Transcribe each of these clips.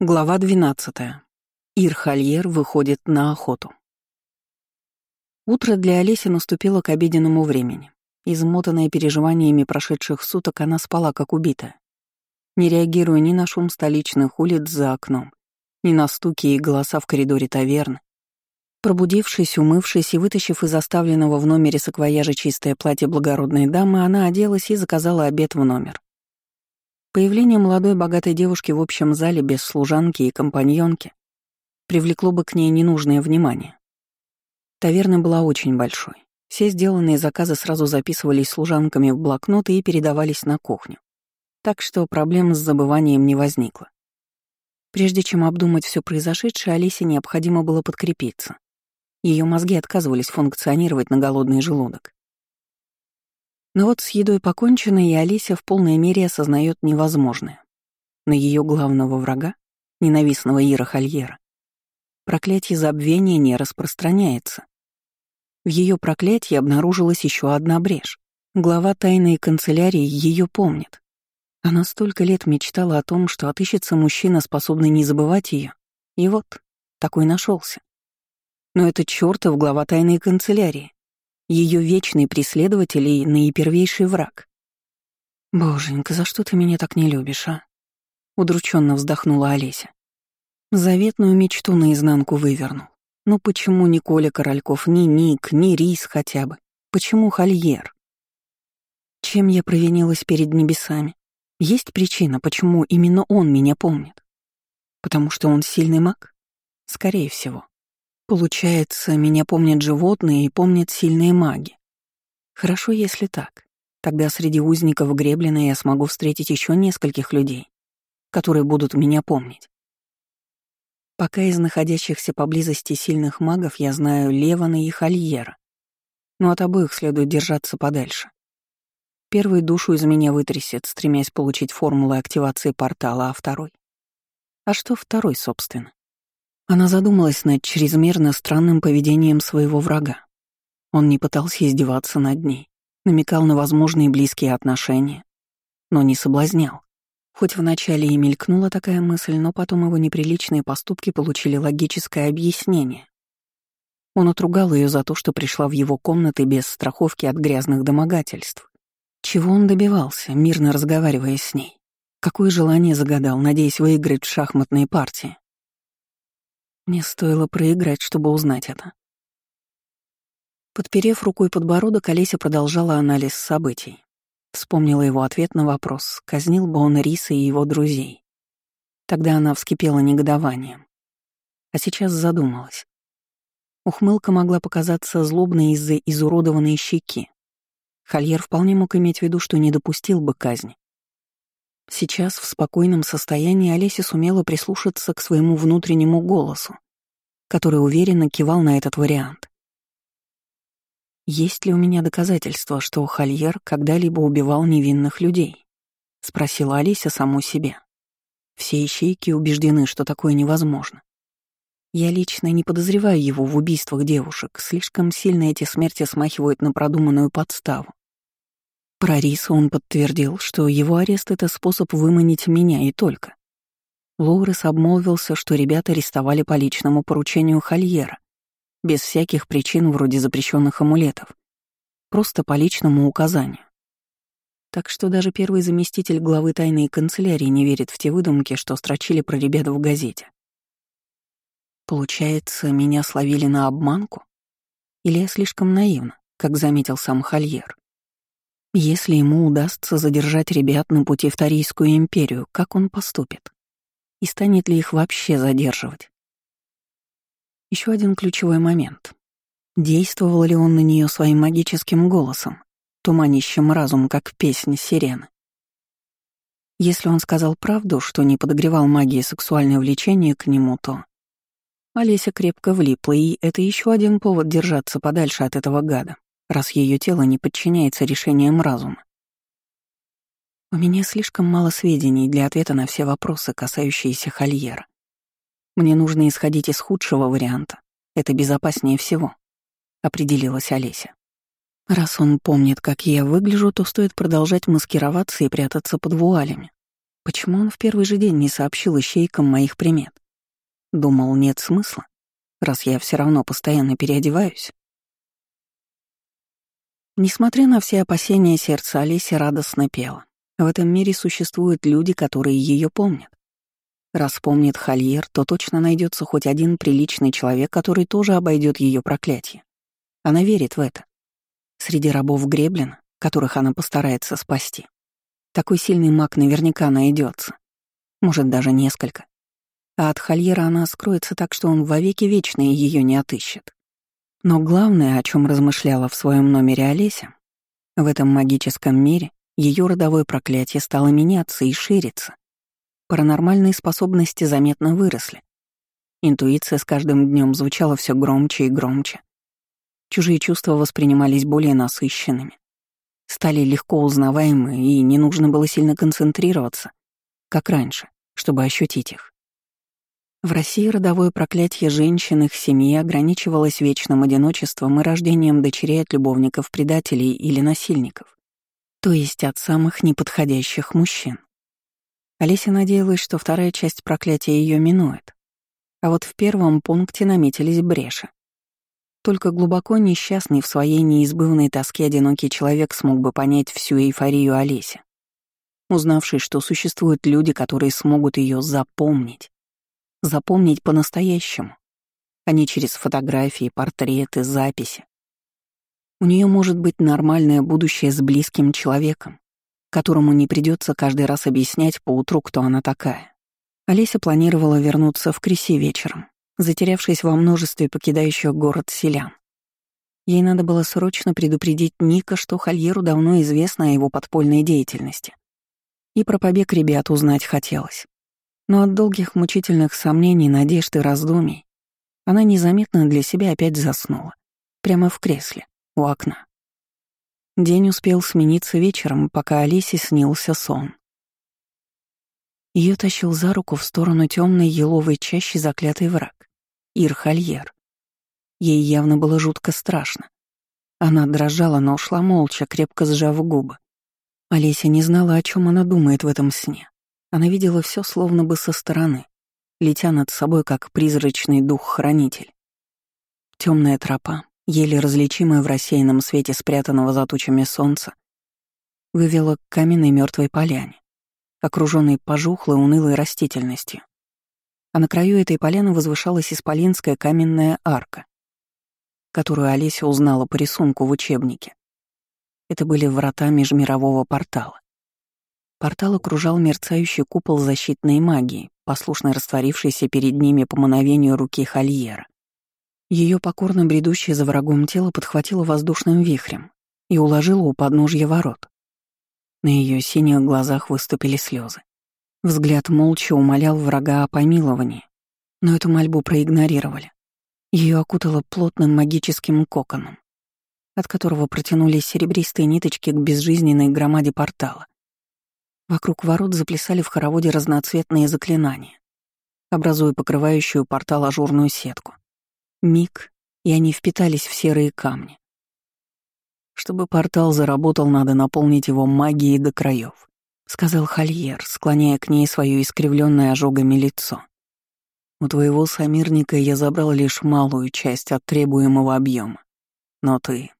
Глава 12. Ирхальер выходит на охоту. Утро для Олеси наступило к обеденному времени. Измотанная переживаниями прошедших суток, она спала как убитая, не реагируя ни на шум столичных улиц за окном, ни на стуки и голоса в коридоре таверны. Пробудившись, умывшись и вытащив из оставленного в номере саквояжа чистое платье благородной дамы, она оделась и заказала обед в номер. Появление молодой богатой девушки в общем зале без служанки и компаньонки привлекло бы к ней ненужное внимание. Таверна была очень большой. Все сделанные заказы сразу записывались служанками в блокноты и передавались на кухню. Так что проблем с забыванием не возникло. Прежде чем обдумать все произошедшее, Алисе необходимо было подкрепиться. Ее мозги отказывались функционировать на голодный желудок. Но вот с едой покончено, и Алися в полной мере осознает невозможное. На ее главного врага, ненавистного Ира Хольера, проклятие забвения не распространяется. В ее проклятии обнаружилась еще одна брешь. Глава тайной канцелярии ее помнит. Она столько лет мечтала о том, что отыщется мужчина, способный не забывать ее. И вот, такой нашелся. Но это чертов глава тайной канцелярии ее вечный преследователь и наипервейший враг. «Боженька, за что ты меня так не любишь, а?» — удрученно вздохнула Олеся. Заветную мечту наизнанку вывернул. Но почему ни Коля Корольков, ни Ник, ни Рис хотя бы? Почему Хольер? Чем я провинилась перед небесами? Есть причина, почему именно он меня помнит? Потому что он сильный маг? Скорее всего. Получается, меня помнят животные и помнят сильные маги. Хорошо, если так. Тогда среди узников Греблина я смогу встретить еще нескольких людей, которые будут меня помнить. Пока из находящихся поблизости сильных магов я знаю Левана и Хольера, но от обоих следует держаться подальше. Первый душу из меня вытрясет, стремясь получить формулы активации портала, а второй? А что второй, собственно? Она задумалась над чрезмерно странным поведением своего врага. Он не пытался издеваться над ней, намекал на возможные близкие отношения, но не соблазнял. Хоть вначале и мелькнула такая мысль, но потом его неприличные поступки получили логическое объяснение. Он отругал ее за то, что пришла в его комнаты без страховки от грязных домогательств. Чего он добивался, мирно разговаривая с ней? Какое желание загадал, надеясь выиграть в шахматные партии? Мне стоило проиграть, чтобы узнать это. Подперев рукой подбородок, Олеся продолжала анализ событий. Вспомнила его ответ на вопрос, казнил бы он Риса и его друзей. Тогда она вскипела негодованием. А сейчас задумалась. Ухмылка могла показаться злобной из-за изуродованной щеки. Хольер вполне мог иметь в виду, что не допустил бы казни. Сейчас в спокойном состоянии Олеся сумела прислушаться к своему внутреннему голосу, который уверенно кивал на этот вариант. «Есть ли у меня доказательства, что Хольер когда-либо убивал невинных людей?» — спросила Олеся саму себе. Все ищейки убеждены, что такое невозможно. Я лично не подозреваю его в убийствах девушек, слишком сильно эти смерти смахивают на продуманную подставу. Про Риса он подтвердил, что его арест — это способ выманить меня и только. Лоурес обмолвился, что ребята арестовали по личному поручению Хольера, без всяких причин вроде запрещенных амулетов, просто по личному указанию. Так что даже первый заместитель главы тайной канцелярии не верит в те выдумки, что строчили про ребят в газете. Получается, меня словили на обманку? Или я слишком наивна, как заметил сам Хольер? Если ему удастся задержать ребят на пути в Тарийскую империю, как он поступит? И станет ли их вообще задерживать? Еще один ключевой момент. Действовал ли он на нее своим магическим голосом, туманящим разум, как песня сирены? Если он сказал правду, что не подогревал магии сексуальное влечение к нему, то... Олеся крепко влипла, и это еще один повод держаться подальше от этого гада раз ее тело не подчиняется решениям разума. У меня слишком мало сведений для ответа на все вопросы, касающиеся Хольера. Мне нужно исходить из худшего варианта. Это безопаснее всего, — определилась Олеся. Раз он помнит, как я выгляжу, то стоит продолжать маскироваться и прятаться под вуалями. Почему он в первый же день не сообщил ищейкам моих примет? Думал, нет смысла, раз я все равно постоянно переодеваюсь. Несмотря на все опасения, сердце Олеси радостно пело. В этом мире существуют люди, которые ее помнят. Раз помнит Хольер, то точно найдется хоть один приличный человек, который тоже обойдет ее проклятие. Она верит в это. Среди рабов Греблина, которых она постарается спасти, такой сильный маг наверняка найдется. Может, даже несколько. А от Хольера она скроется так, что он вовеки вечные ее не отыщет. Но главное, о чем размышляла в своем номере Олеся, в этом магическом мире ее родовое проклятие стало меняться и шириться. Паранормальные способности заметно выросли. Интуиция с каждым днем звучала все громче и громче. Чужие чувства воспринимались более насыщенными. Стали легко узнаваемы, и не нужно было сильно концентрироваться, как раньше, чтобы ощутить их. В России родовое проклятие женщин их семьи ограничивалось вечным одиночеством и рождением дочерей от любовников-предателей или насильников, то есть от самых неподходящих мужчин. Олеся надеялась, что вторая часть проклятия ее минует, а вот в первом пункте наметились бреши. Только глубоко несчастный в своей неизбывной тоске одинокий человек смог бы понять всю эйфорию Олеси, узнавший, что существуют люди, которые смогут ее запомнить запомнить по-настоящему, а не через фотографии, портреты, записи. У нее может быть нормальное будущее с близким человеком, которому не придется каждый раз объяснять поутру, кто она такая. Олеся планировала вернуться в Креси вечером, затерявшись во множестве покидающих город селян. Ей надо было срочно предупредить Ника, что Хольеру давно известно о его подпольной деятельности. И про побег ребят узнать хотелось. Но от долгих мучительных сомнений, надежд и раздумий она незаметно для себя опять заснула. Прямо в кресле, у окна. День успел смениться вечером, пока Алисе снился сон. Ее тащил за руку в сторону темной еловой чащи заклятый враг — Ирхальер. Ей явно было жутко страшно. Она дрожала, но ушла молча, крепко сжав губы. Олеся не знала, о чем она думает в этом сне. Она видела все словно бы со стороны, летя над собой, как призрачный дух-хранитель. Темная тропа, еле различимая в рассеянном свете спрятанного за тучами солнца, вывела к каменной мертвой поляне, окруженной пожухлой унылой растительностью. А на краю этой поляны возвышалась исполинская каменная арка, которую Олеся узнала по рисунку в учебнике. Это были врата межмирового портала. Портал окружал мерцающий купол защитной магии, послушно растворившийся перед ними по мановению руки Хольера. Ее покорно бредущее за врагом тело подхватило воздушным вихрем и уложило у подножья ворот. На ее синих глазах выступили слезы. Взгляд молча умолял врага о помиловании, но эту мольбу проигнорировали. Ее окутало плотным магическим коконом, от которого протянулись серебристые ниточки к безжизненной громаде портала. Вокруг ворот заплясали в хороводе разноцветные заклинания, образуя покрывающую портал ажурную сетку. Миг, и они впитались в серые камни. Чтобы портал заработал, надо наполнить его магией до краев, сказал Хольер, склоняя к ней свое искривленное ожогами лицо. У твоего сомирника я забрал лишь малую часть от требуемого объема. Но ты...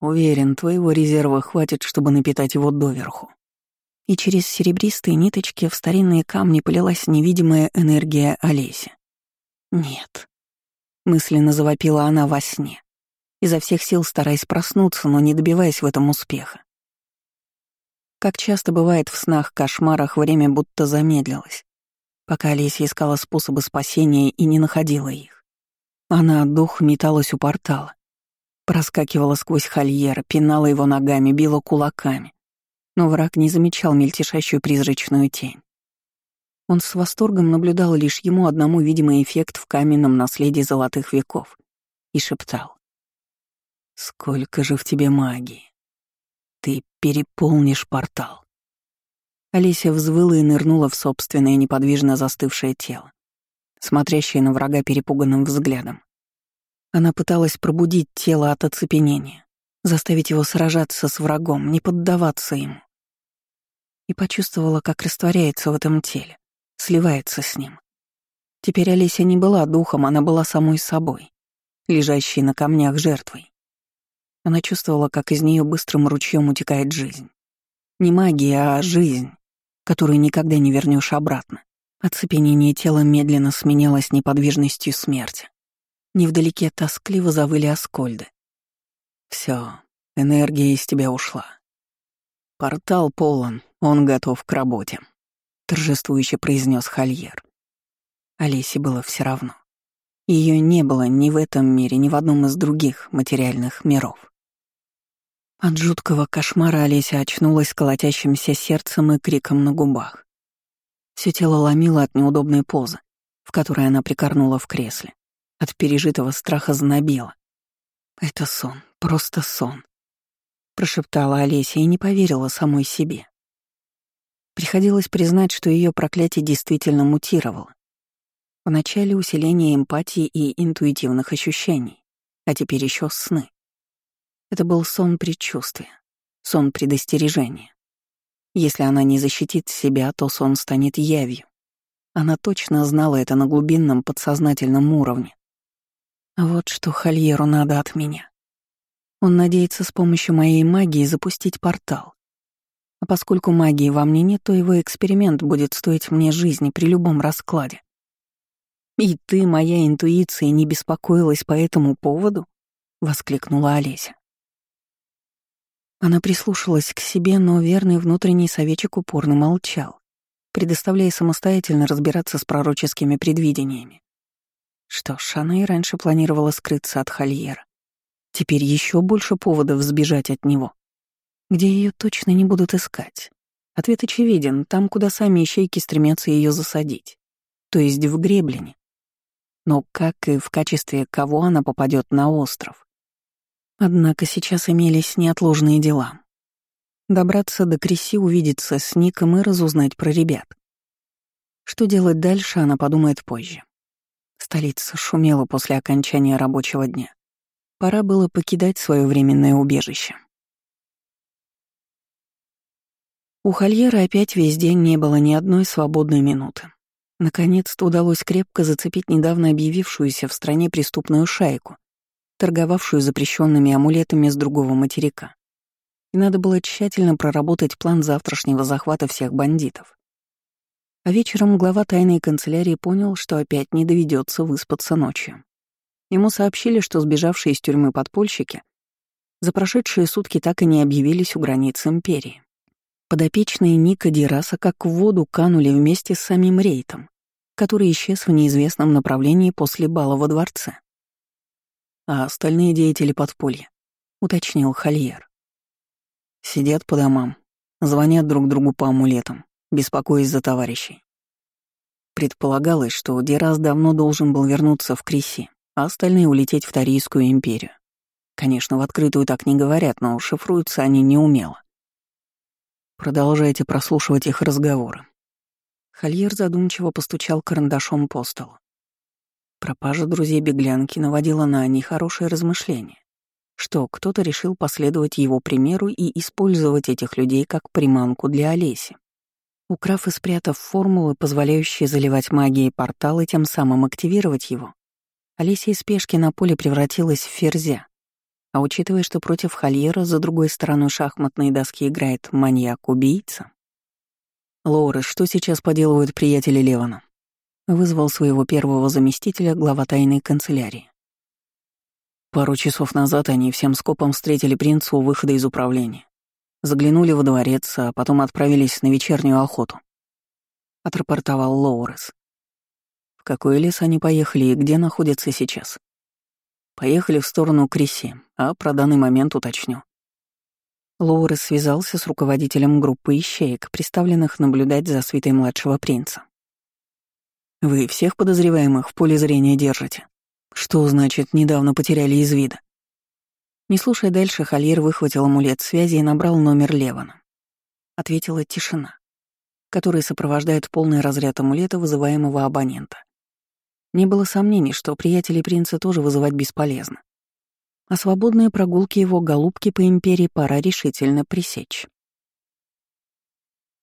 Уверен, твоего резерва хватит, чтобы напитать его доверху и через серебристые ниточки в старинные камни полилась невидимая энергия Олеси. «Нет», — мысленно завопила она во сне, изо всех сил стараясь проснуться, но не добиваясь в этом успеха. Как часто бывает в снах-кошмарах, время будто замедлилось, пока Олеся искала способы спасения и не находила их. Она дух металась у портала, проскакивала сквозь хольера, пинала его ногами, била кулаками, но враг не замечал мельтешащую призрачную тень. Он с восторгом наблюдал лишь ему одному видимый эффект в каменном наследии золотых веков и шептал. «Сколько же в тебе магии! Ты переполнишь портал!» Олеся взвыла и нырнула в собственное неподвижно застывшее тело, смотрящее на врага перепуганным взглядом. Она пыталась пробудить тело от оцепенения, заставить его сражаться с врагом, не поддаваться ему. И почувствовала, как растворяется в этом теле, сливается с ним. Теперь Олеся не была духом, она была самой собой, лежащей на камнях жертвой. Она чувствовала, как из нее быстрым ручьем утекает жизнь. Не магия, а жизнь, которую никогда не вернешь обратно. Оцепенение тела медленно сменялось неподвижностью смерти. Невдалеке тоскливо завыли оскольды. Все, энергия из тебя ушла. Портал полон, он готов к работе, торжествующе произнес Хольер. Олесе было все равно. Ее не было ни в этом мире, ни в одном из других материальных миров. От жуткого кошмара Олеся очнулась колотящимся сердцем и криком на губах. Все тело ломило от неудобной позы, в которой она прикорнула в кресле. От пережитого страха знобило. «Это сон, просто сон», — прошептала Олеся и не поверила самой себе. Приходилось признать, что ее проклятие действительно мутировало. Вначале усиление эмпатии и интуитивных ощущений, а теперь еще сны. Это был сон предчувствия, сон предостережения. Если она не защитит себя, то сон станет явью. Она точно знала это на глубинном подсознательном уровне. Вот что Хольеру надо от меня. Он надеется с помощью моей магии запустить портал. А поскольку магии во мне нет, то его эксперимент будет стоить мне жизни при любом раскладе. «И ты, моя интуиция, не беспокоилась по этому поводу?» — воскликнула Олеся. Она прислушалась к себе, но верный внутренний советчик упорно молчал, предоставляя самостоятельно разбираться с пророческими предвидениями. Что ж, она и раньше планировала скрыться от Хольера. Теперь еще больше поводов сбежать от него. Где ее точно не будут искать? Ответ очевиден, там, куда сами ищейки стремятся ее засадить. То есть в греблине. Но как и в качестве кого она попадет на остров? Однако сейчас имелись неотложные дела. Добраться до Креси, увидеться с Ником и разузнать про ребят. Что делать дальше, она подумает позже. Столица шумела после окончания рабочего дня. Пора было покидать свое временное убежище. У Хольера опять весь день не было ни одной свободной минуты. Наконец-то удалось крепко зацепить недавно объявившуюся в стране преступную шайку, торговавшую запрещенными амулетами с другого материка. И надо было тщательно проработать план завтрашнего захвата всех бандитов. А вечером глава тайной канцелярии понял, что опять не доведется выспаться ночью. Ему сообщили, что сбежавшие из тюрьмы подпольщики за прошедшие сутки так и не объявились у границ империи. Подопечные Ника Дираса как в воду канули вместе с самим Рейтом, который исчез в неизвестном направлении после бала во дворце а остальные деятели подполья», — уточнил Хольер. «Сидят по домам, звонят друг другу по амулетам, беспокоясь за товарищей. Предполагалось, что Дераз давно должен был вернуться в Криси, а остальные улететь в Тарийскую империю. Конечно, в открытую так не говорят, но шифруются они неумело. Продолжайте прослушивать их разговоры. Хольер задумчиво постучал карандашом по столу. Пропажа друзей-беглянки наводила на нехорошее размышление, что кто-то решил последовать его примеру и использовать этих людей как приманку для Олеси. Украв и спрятав формулы, позволяющие заливать магией портал и тем самым активировать его, Олеся из спешки на поле превратилась в ферзя. А учитывая, что против Хольера за другой стороной шахматной доски играет маньяк-убийца... «Лоурес, что сейчас поделывают приятели Левана?» вызвал своего первого заместителя глава тайной канцелярии. Пару часов назад они всем скопом встретили принца у выхода из управления. Заглянули во дворец, а потом отправились на вечернюю охоту. Отрапортовал Лоурес. В какой лес они поехали и где находятся сейчас? Поехали в сторону Криси, а про данный момент уточню. Лоурес связался с руководителем группы ищеек, представленных наблюдать за свитой младшего принца. Вы всех подозреваемых в поле зрения держите. Что значит, недавно потеряли из вида? Не слушая дальше, Хольер выхватил амулет связи и набрал номер Левана. Ответила тишина, которая сопровождает полный разряд амулета вызываемого абонента. Не было сомнений, что приятелей принца тоже вызывать бесполезно. А свободные прогулки его голубки по империи пора решительно пресечь.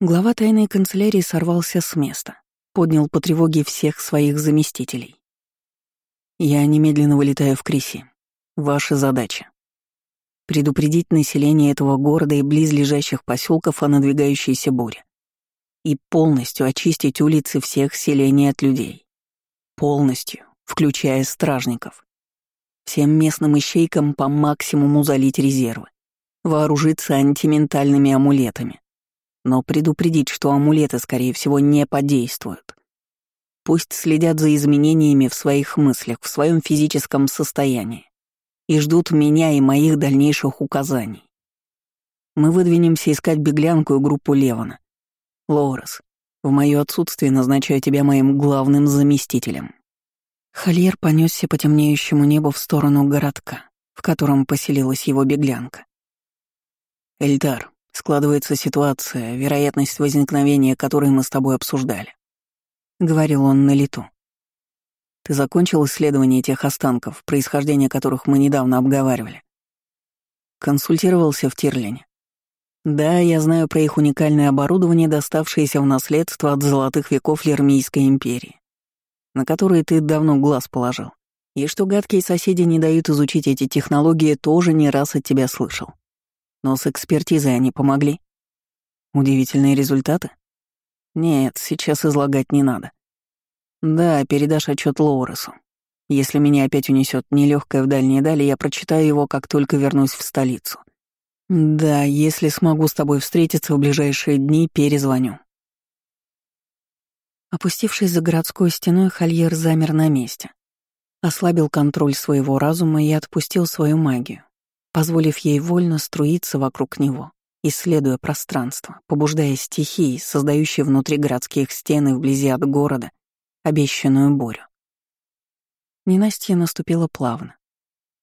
Глава тайной канцелярии сорвался с места, поднял по тревоге всех своих заместителей. «Я немедленно вылетаю в Криси. Ваша задача — предупредить население этого города и близлежащих поселков о надвигающейся буре и полностью очистить улицы всех селений от людей. Полностью, включая стражников. Всем местным ищейкам по максимуму залить резервы, вооружиться антиментальными амулетами. Но предупредить, что амулеты, скорее всего, не подействуют. Пусть следят за изменениями в своих мыслях, в своем физическом состоянии и ждут меня и моих дальнейших указаний. Мы выдвинемся искать беглянку и группу Левана. Лоурес, в моё отсутствие назначаю тебя моим главным заместителем». Хольер понесся по темнеющему небу в сторону городка, в котором поселилась его беглянка. «Эльтар, складывается ситуация, вероятность возникновения которой мы с тобой обсуждали», — говорил он на лету. «Ты закончил исследование тех останков, происхождение которых мы недавно обговаривали?» Консультировался в Тирлине. Да, я знаю про их уникальное оборудование, доставшееся в наследство от золотых веков Лермийской империи, на которые ты давно глаз положил. И что гадкие соседи не дают изучить эти технологии, тоже не раз от тебя слышал. Но с экспертизой они помогли. Удивительные результаты? Нет, сейчас излагать не надо. Да, передашь отчет Лоуресу. Если меня опять унесет нелегкое в дальние дали, я прочитаю его, как только вернусь в столицу. «Да, если смогу с тобой встретиться в ближайшие дни, перезвоню». Опустившись за городской стеной, Хольер замер на месте. Ослабил контроль своего разума и отпустил свою магию, позволив ей вольно струиться вокруг него, исследуя пространство, побуждая стихии, создающие внутри городских стен и вблизи от города обещанную бурю. Ненастье наступило плавно.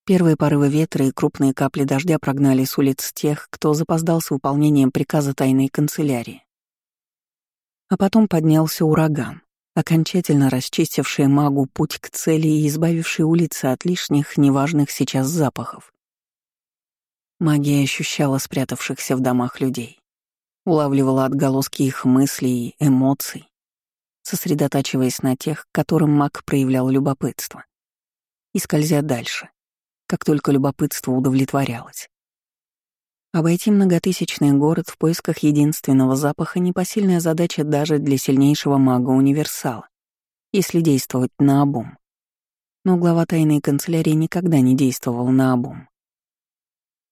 Первые порывы ветра и крупные капли дождя прогнали с улиц тех, кто запоздал с выполнением приказа тайной канцелярии. А потом поднялся ураган, окончательно расчистивший магу путь к цели и избавивший улицы от лишних, неважных сейчас запахов. Магия ощущала спрятавшихся в домах людей, улавливала отголоски их мыслей и эмоций, сосредотачиваясь на тех, которым маг проявлял любопытство, и скользя дальше, как только любопытство удовлетворялось. Обойти многотысячный город в поисках единственного запаха — непосильная задача даже для сильнейшего мага-универсала, если действовать на обум. Но глава тайной канцелярии никогда не действовал на обум.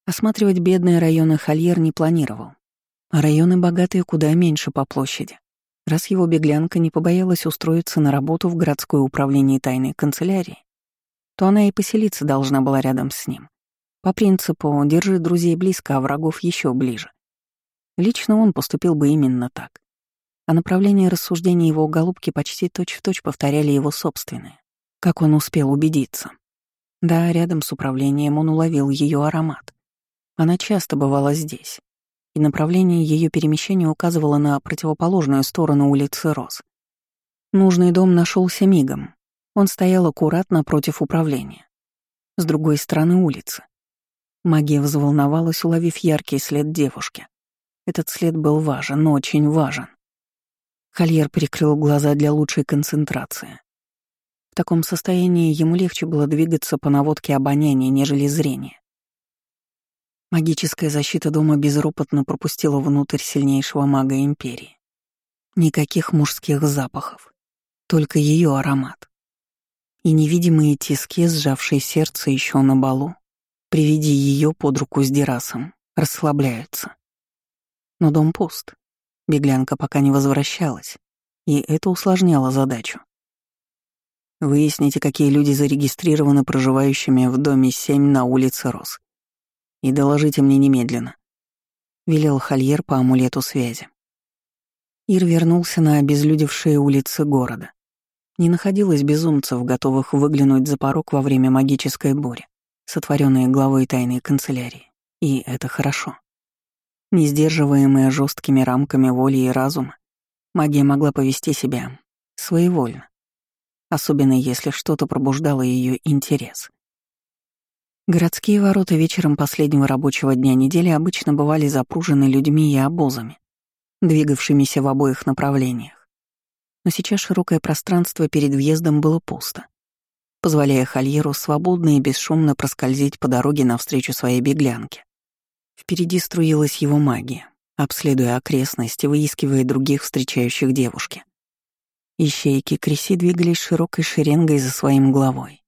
Осматривать бедные районы Хольер не планировал, а районы богатые куда меньше по площади. Раз его беглянка не побоялась устроиться на работу в городское управление тайной канцелярии, то она и поселиться должна была рядом с ним. По принципу «держи друзей близко, а врагов еще ближе». Лично он поступил бы именно так. А направление рассуждений его голубки почти точь-в-точь точь повторяли его собственные, как он успел убедиться. Да, рядом с управлением он уловил ее аромат. Она часто бывала здесь, и направление ее перемещения указывало на противоположную сторону улицы Роз. Нужный дом нашелся мигом, он стоял аккуратно против управления, с другой стороны улицы. Магия взволновалась, уловив яркий след девушки. Этот след был важен, очень важен. Хольер прикрыл глаза для лучшей концентрации. В таком состоянии ему легче было двигаться по наводке обоняния, нежели зрения. Магическая защита дома безропотно пропустила внутрь сильнейшего мага Империи. Никаких мужских запахов, только ее аромат и невидимые тиски, сжавшие сердце еще на балу, при виде ее под руку с Дерасом, расслабляются. Но дом пуст. Беглянка пока не возвращалась, и это усложняло задачу. Выясните, какие люди зарегистрированы проживающими в доме 7 на улице Рос. И доложите мне немедленно. Велел Хольер по амулету связи. Ир вернулся на обезлюдевшие улицы города. Не находилось безумцев, готовых выглянуть за порог во время магической бури, сотворенной главой тайной канцелярии. И это хорошо. Не сдерживаемая жесткими рамками воли и разума, магия могла повести себя своевольно, особенно если что-то пробуждало ее интерес. Городские ворота вечером последнего рабочего дня недели обычно бывали запружены людьми и обозами. двигавшимися в обоих направлениях. Но сейчас широкое пространство перед въездом было пусто, позволяя Хольеру свободно и бесшумно проскользить по дороге навстречу своей беглянке. Впереди струилась его магия, обследуя окрестности, выискивая других встречающих девушки. Ищейки Креси двигались широкой шеренгой за своим главой.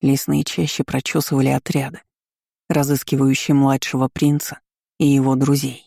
Лесные чаще прочесывали отряды, разыскивающие младшего принца и его друзей.